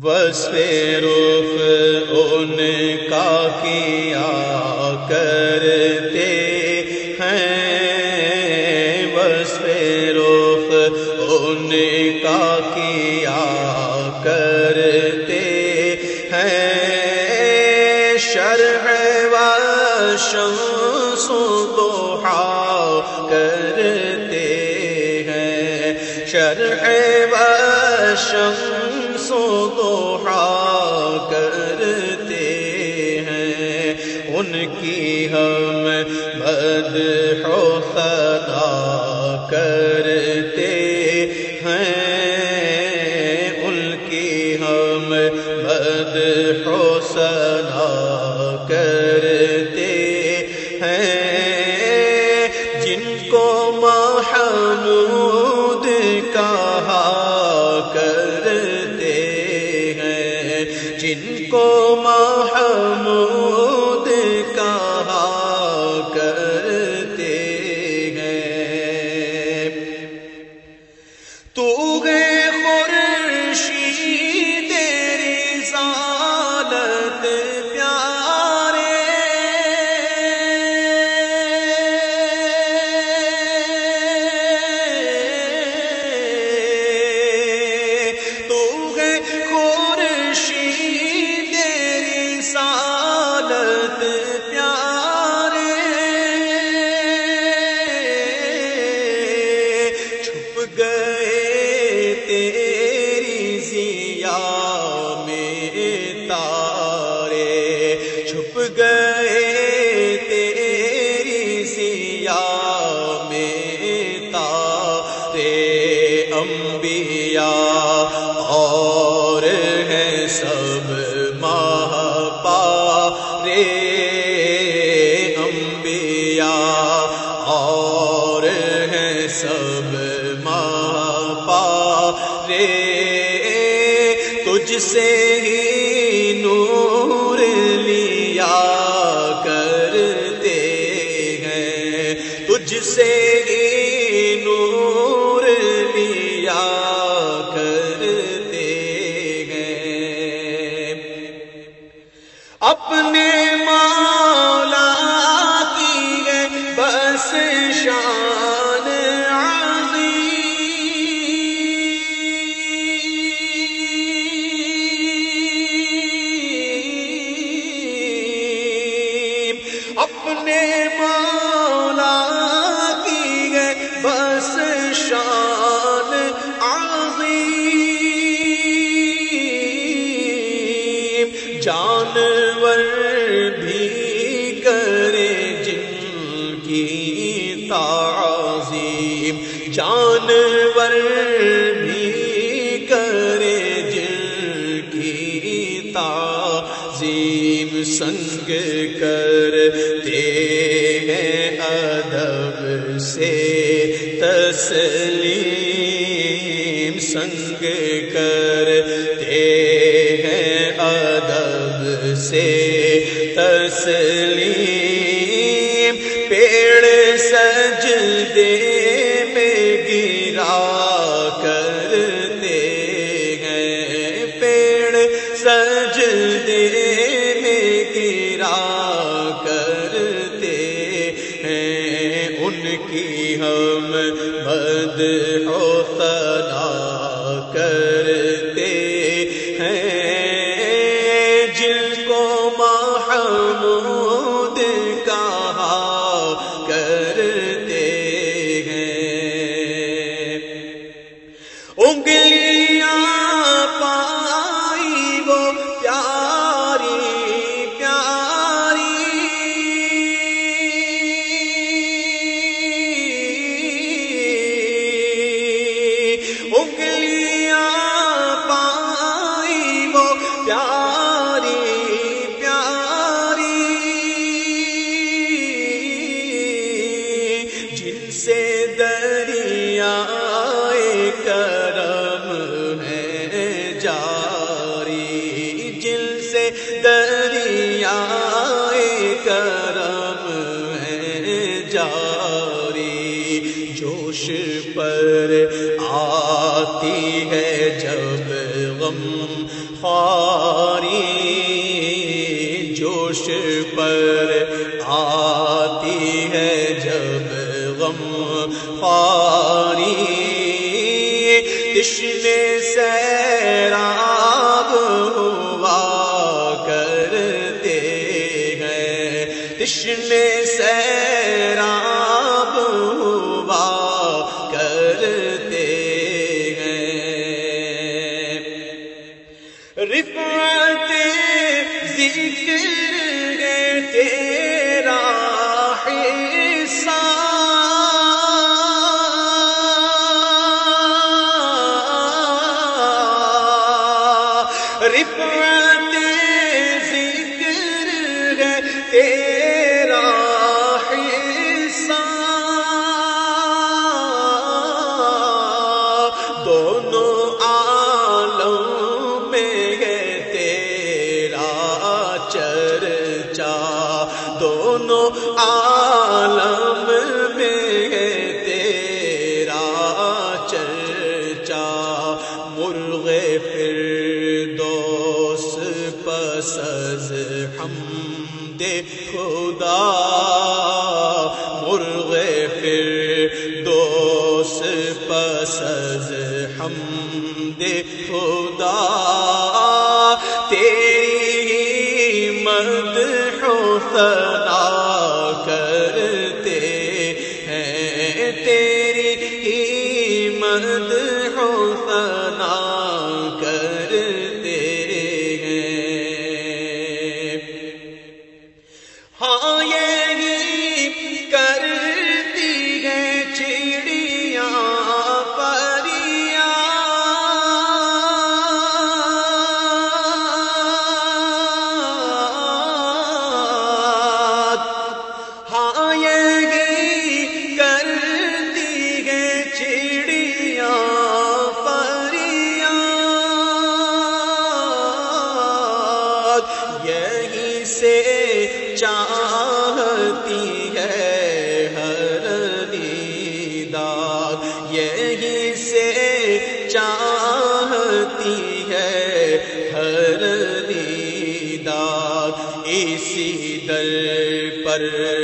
وصف روف ان کا کیا کرتے ہیں؟ وصف روف ان کا کیا کرتے ہیں؟ شرح و شمس دوحا کرتے ہیں۔ شرح و شمس دوحا کرتے ہیں۔ ان کی ہم بد ہو خدا کرتے ہیں۔ ان کی ہم بد ہو سدا کر گئے سب ماہ پارے امبیا اور ہیں سب ماں پارے تجھ سے اپنے مولا کی ہے بس شان عظیم۔ جانور بھی کرے جن کی تعظیم۔ جانور بھی کرے جن کی تعظیم۔ سنگ کرتے ہیں ادب سے تسلیم سنگ کرتے ہیں ادب سے تسلیم پیڑ سجدے میں پر آتی ہے جب غم خاری جوش پر آتی ہے جب غم خاری تشن سیراب ہوا کرتے ہیں تشن سیراب دونوں عالم میں ہے تیرا چرچا مرغ پھر دوست پسز، ہم دے خدا۔ مرغ پھر دوست پسز، ہم دے خدا۔ تیری مد حسنا ہاں یہی کرتی ہے چڑیاں پریاد ہاں یہی کرتی ہے چڑیاں فریاد یہی سے پر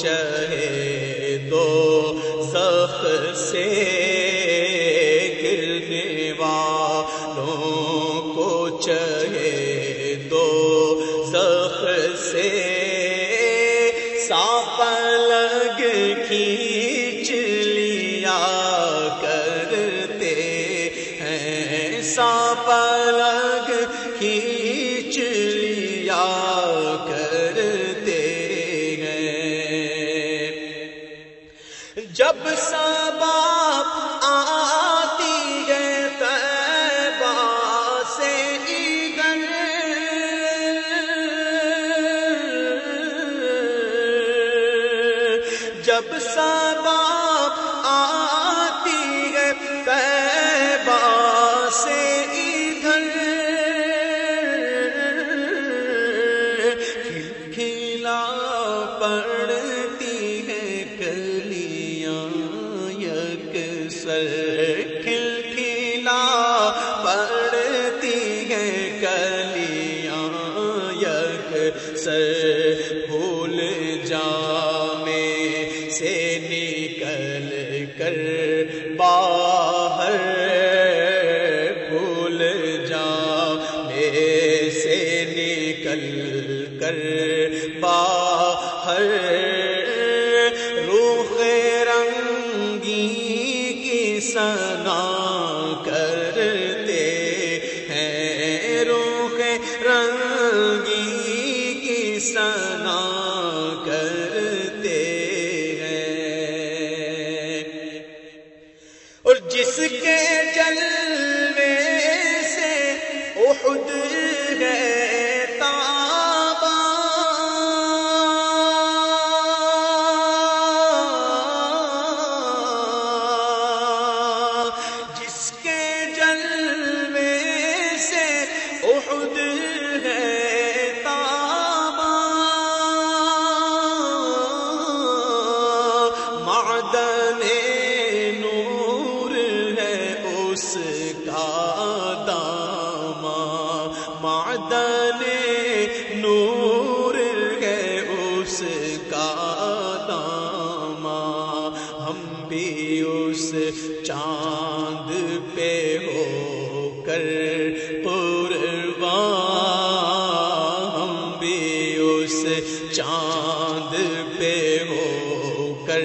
والوں چہے دو سخ سے گرنے والوں کو چہے دو سخ سے ساپ لگ کھینچ لیا جب سبا آتی ہے پیبا سے ادھر، کھلکھلا پڑتی ہے کلیاں یک سر، کھلکھلا پڑ سے چاند پہ ہو کر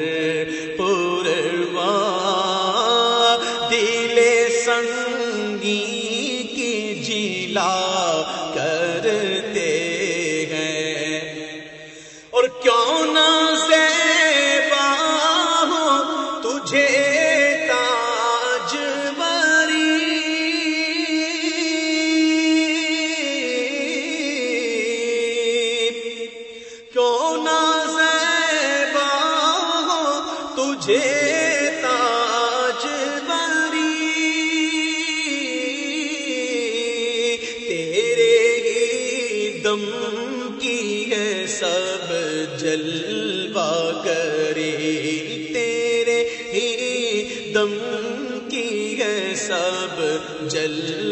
تیرے ہی دم کی ہے سب جل